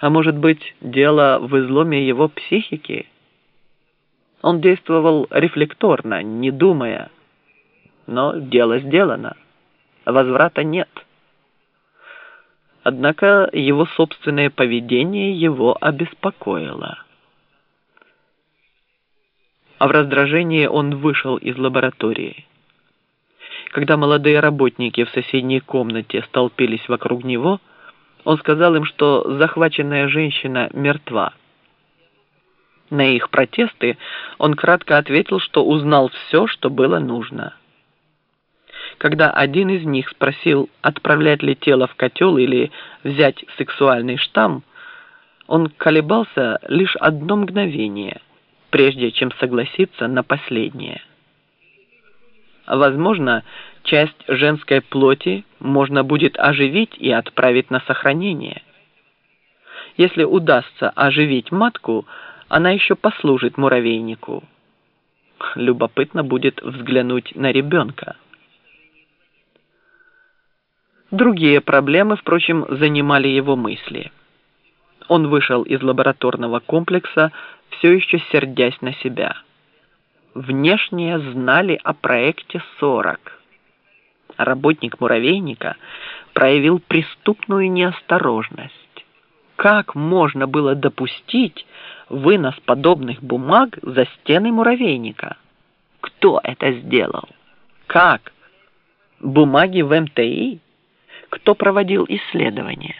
А может быть, дело в изломе его психики? Он действовал рефлекторно, не думая. Но дело сделано. Возврата нет. Однако его собственное поведение его обеспокоило. А в раздражении он вышел из лаборатории. Когда молодые работники в соседней комнате столпились вокруг него, он сказал им, что захваченная женщина мертва. На их протесты он кратко ответил, что узнал все, что было нужно. Когда один из них спросил, отправлять ли тело в котел или взять сексуальный штамм, он колебался лишь одно мгновение, прежде чем согласиться на последнее. Возможно, часть женской плоти можно будет оживить и отправить на сохранение. Если удастся оживить матку, она еще послужит муравейнику. Любопытно будет взглянуть на ребенка. Другие проблемы, впрочем, занимали его мысли. Он вышел из лабораторного комплекса, все еще сердясь на себя. Внешние знали о проекте 40. Работник муравейника проявил преступную неосторожность. Как можно было допустить вынос подобных бумаг за стены муравейника? Кто это сделал? Как? Бумаги в МТИ? Кто проводил исследования?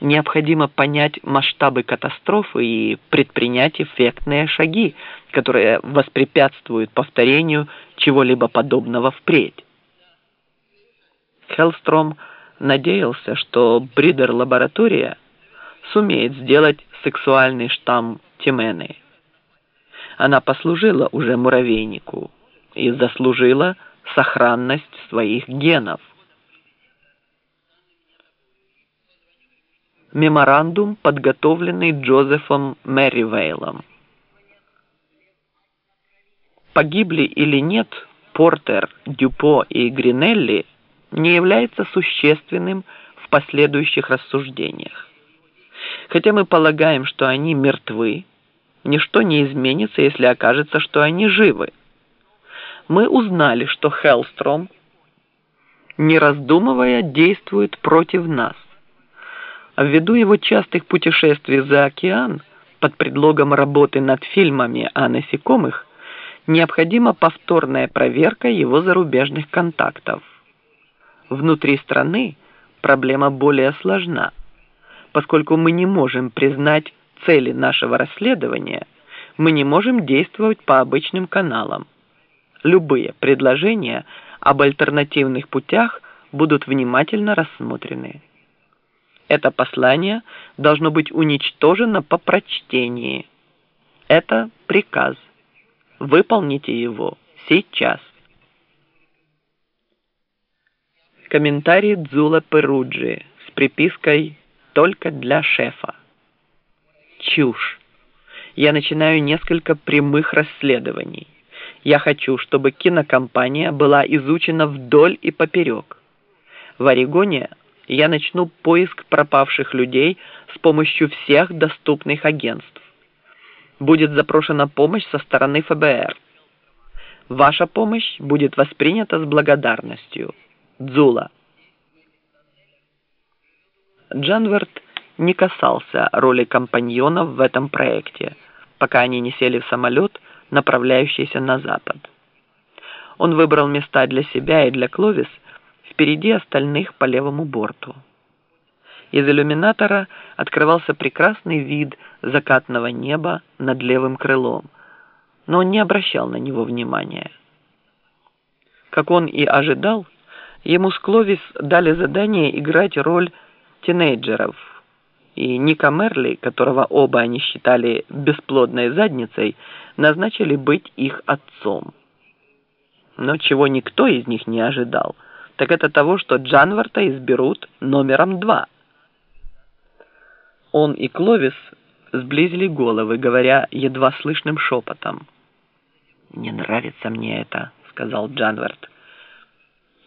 Необходимо понять масштабы катастрофы и предпринять эффектные шаги, которые воспрепятствуют повторению чего-либо подобного впредь. Хеллстром надеялся, что Бридер-лаборатория сумеет сделать сексуальный штамм Тимены. Она послужила уже муравейнику и заслужила сохранность своих генов. Меморандум, подготовленный Джозефом Мэривейлом. Погибли или нет Портер, Дюпо и Гринелли не является существенным в последующих рассуждениях. Хотя мы полагаем, что они мертвы, ничто не изменится, если окажется, что они живы. Мы узнали, что Хеллстром, не раздумывая, действует против нас. Ввиду его частых путешествий за океан под предлогом работы над фильмами о насекомых необходима повторная проверка его зарубежных контактов. Внутри страны проблема более сложна, поскольку мы не можем признать цели нашего расследования, мы не можем действовать по обычным каналам. Любые предложения об альтернативных путях будут внимательно рассмотрены. Это послание должно быть уничтожено по прочтении. Это приказ. Выполните его сейчас. Комментарий Дзула Перуджи с припиской «Только для шефа». Чушь. Я начинаю несколько прямых расследований. Я хочу, чтобы кинокомпания была изучена вдоль и поперек. В Орегоне я начну поиск пропавших людей с помощью всех доступных агентств. Будет запрошена помощь со стороны ФБР. Ваша помощь будет воспринята с благодарностью. Дзула. Джанверт не касался роли компаньонов в этом проекте, пока они не сели в самолет, направляющийся на запад. Он выбрал места для себя и для Кловис – впереди остальных по левому борту. Из иллюминатора открывался прекрасный вид закатного неба над левым крылом, но он не обращал на него внимания. Как он и ожидал, ему с Кловис дали задание играть роль тинейджеров, и Ника Мерли, которого оба они считали бесплодной задницей, назначили быть их отцом. Но чего никто из них не ожидал – так это того, что Джанварта изберут номером два. Он и Кловис сблизили головы, говоря едва слышным шепотом. «Не нравится мне это», — сказал Джанвард.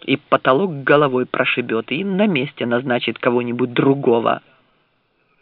«И потолок головой прошибет, и на месте назначит кого-нибудь другого».